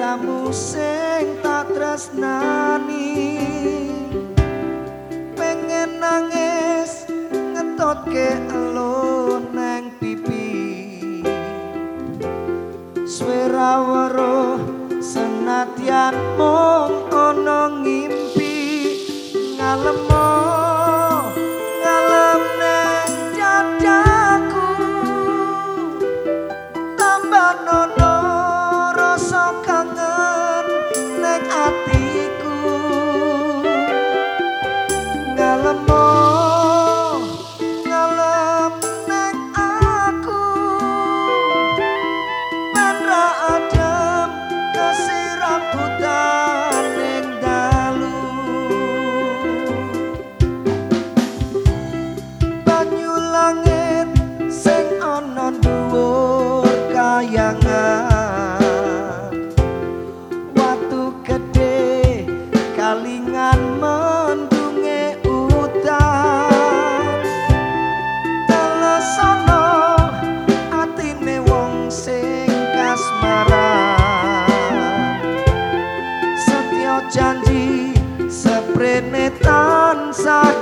cintamu sing tak tresnani. Pengen nangis ngetotke elo neng pipi. Swera weruh senadyan mung ana ngimpi. Ngalemo No, no, no. not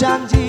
janji